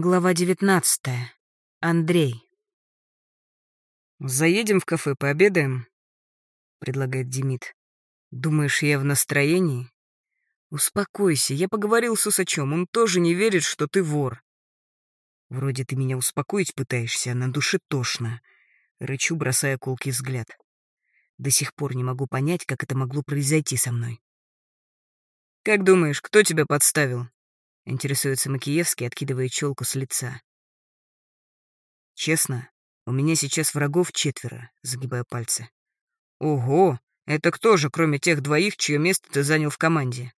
Глава девятнадцатая. Андрей. «Заедем в кафе, пообедаем?» — предлагает Демид. «Думаешь, я в настроении?» «Успокойся, я поговорил с Усачем, он тоже не верит, что ты вор». «Вроде ты меня успокоить пытаешься, а на душе тошно», — рычу, бросая колкий взгляд. До сих пор не могу понять, как это могло произойти со мной. «Как думаешь, кто тебя подставил?» — интересуется Макиевский, откидывая челку с лица. «Честно, у меня сейчас врагов четверо», — загибая пальцы. «Ого! Это кто же, кроме тех двоих, чье место ты занял в команде?»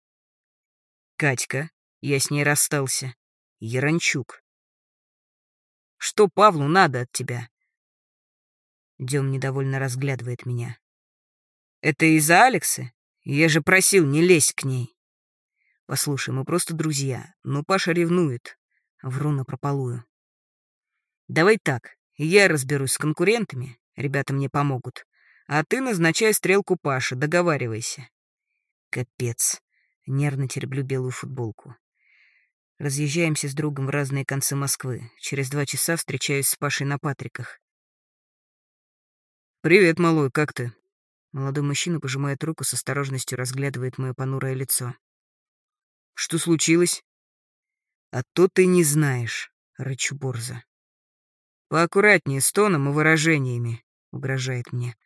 «Катька. Я с ней расстался. Яранчук. Что Павлу надо от тебя?» Дем недовольно разглядывает меня. «Это из-за Алекса? Я же просил не лезть к ней». «Послушай, мы просто друзья, но Паша ревнует. Вру напропалую. Давай так, я разберусь с конкурентами, ребята мне помогут, а ты назначай стрелку Паши, договаривайся». Капец. Нервно тереблю белую футболку. Разъезжаемся с другом в разные концы Москвы. Через два часа встречаюсь с Пашей на Патриках. «Привет, малой, как ты?» Молодой мужчина пожимает руку с осторожностью, разглядывает мое понурое лицо. «Что случилось?» «А то ты не знаешь», — рычу Борза. «Поаккуратнее с тоном и выражениями», — угрожает мне.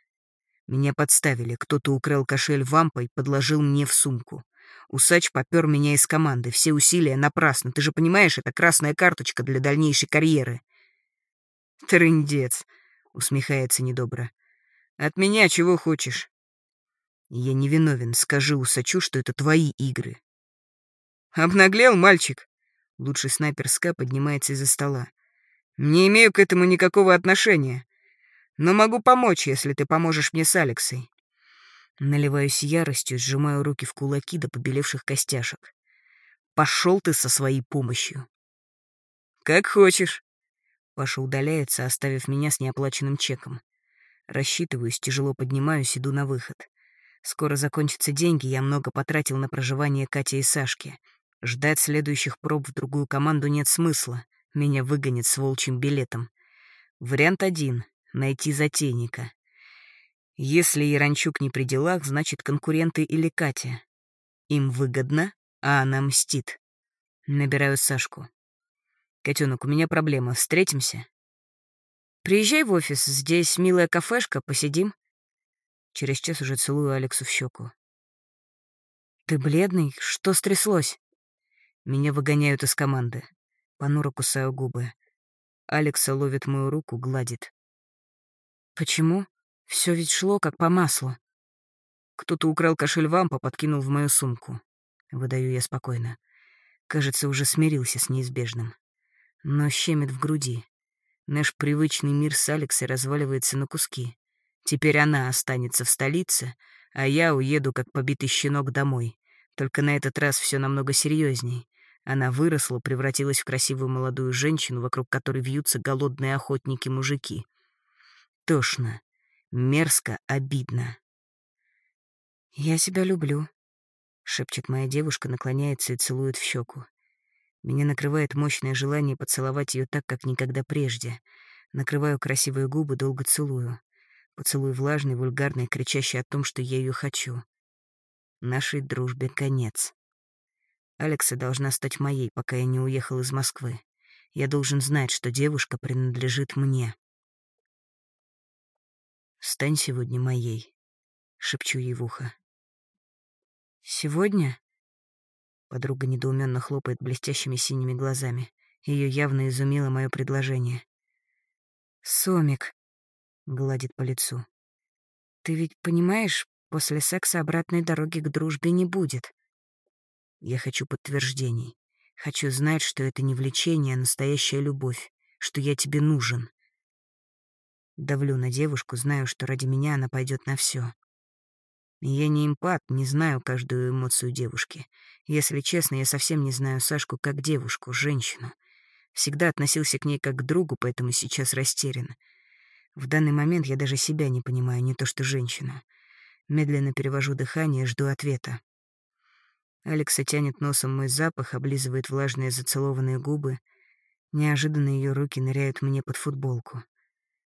Меня подставили, кто-то украл кошель вампой, подложил мне в сумку. Усач попер меня из команды, все усилия напрасно. Ты же понимаешь, это красная карточка для дальнейшей карьеры. «Трындец», — усмехается недобро. От меня чего хочешь? Я не виновен, скажи Усачу, что это твои игры. Обнаглел мальчик. Лучший снайпер СКА поднимается из-за стола. Не имею к этому никакого отношения. Но могу помочь, если ты поможешь мне с Алексой. Наливаюсь яростью, сжимаю руки в кулаки до побелевших костяшек. Пошел ты со своей помощью. Как хочешь. Паша удаляется, оставив меня с неоплаченным чеком. Рассчитываюсь, тяжело поднимаюсь, иду на выход. Скоро закончатся деньги, я много потратил на проживание Кати и Сашки. Ждать следующих проб в другую команду нет смысла. Меня выгонят с волчьим билетом. Вариант один — найти затейника. Если Яранчук не при делах, значит, конкуренты или Катя. Им выгодно, а она мстит. Набираю Сашку. «Котенок, у меня проблема. Встретимся?» Приезжай в офис, здесь милая кафешка, посидим. Через час уже целую Алексу в щеку. Ты бледный? Что стряслось? Меня выгоняют из команды. Понуро кусаю губы. Алекса ловит мою руку, гладит. Почему? Все ведь шло как по маслу. Кто-то украл кошель вампа, подкинул в мою сумку. Выдаю я спокойно. Кажется, уже смирился с неизбежным. Но щемит в груди. Наш привычный мир с Алексой разваливается на куски. Теперь она останется в столице, а я уеду как побитый щенок домой. Только на этот раз все намного серьезней. Она выросла, превратилась в красивую молодую женщину, вокруг которой вьются голодные охотники-мужики. Тошно, мерзко, обидно. «Я себя люблю», — шепчет моя девушка, наклоняется и целует в щеку. Меня накрывает мощное желание поцеловать ее так, как никогда прежде. Накрываю красивые губы, долго целую. Поцелуй влажный, вульгарный, кричащий о том, что я ее хочу. Нашей дружбе конец. Алекса должна стать моей, пока я не уехал из Москвы. Я должен знать, что девушка принадлежит мне. «Стань сегодня моей», — шепчу ей в ухо. «Сегодня?» Подруга недоуменно хлопает блестящими синими глазами. Ее явно изумило мое предложение. «Сомик», — гладит по лицу. «Ты ведь понимаешь, после секса обратной дороги к дружбе не будет?» Я хочу подтверждений. Хочу знать, что это не влечение, а настоящая любовь, что я тебе нужен. Давлю на девушку, знаю, что ради меня она пойдет на все. Я не импат, не знаю каждую эмоцию девушки. Если честно, я совсем не знаю Сашку как девушку, женщину. Всегда относился к ней как к другу, поэтому сейчас растерян. В данный момент я даже себя не понимаю, не то что женщину. Медленно перевожу дыхание, жду ответа. Алекса тянет носом мой запах, облизывает влажные зацелованные губы. Неожиданно ее руки ныряют мне под футболку.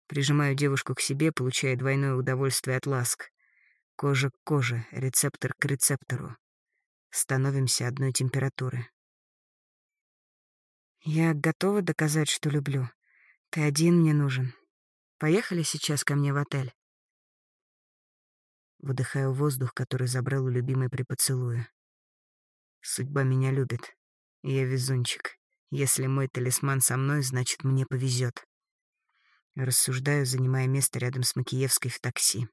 Прижимаю девушку к себе, получая двойное удовольствие от ласк. Кожа к коже, рецептор к рецептору. Становимся одной температуры. Я готова доказать, что люблю. Ты один мне нужен. Поехали сейчас ко мне в отель. Выдыхаю воздух, который забрал у любимой при поцелуе. Судьба меня любит. Я везунчик. Если мой талисман со мной, значит, мне повезет. Рассуждаю, занимая место рядом с Макиевской в такси.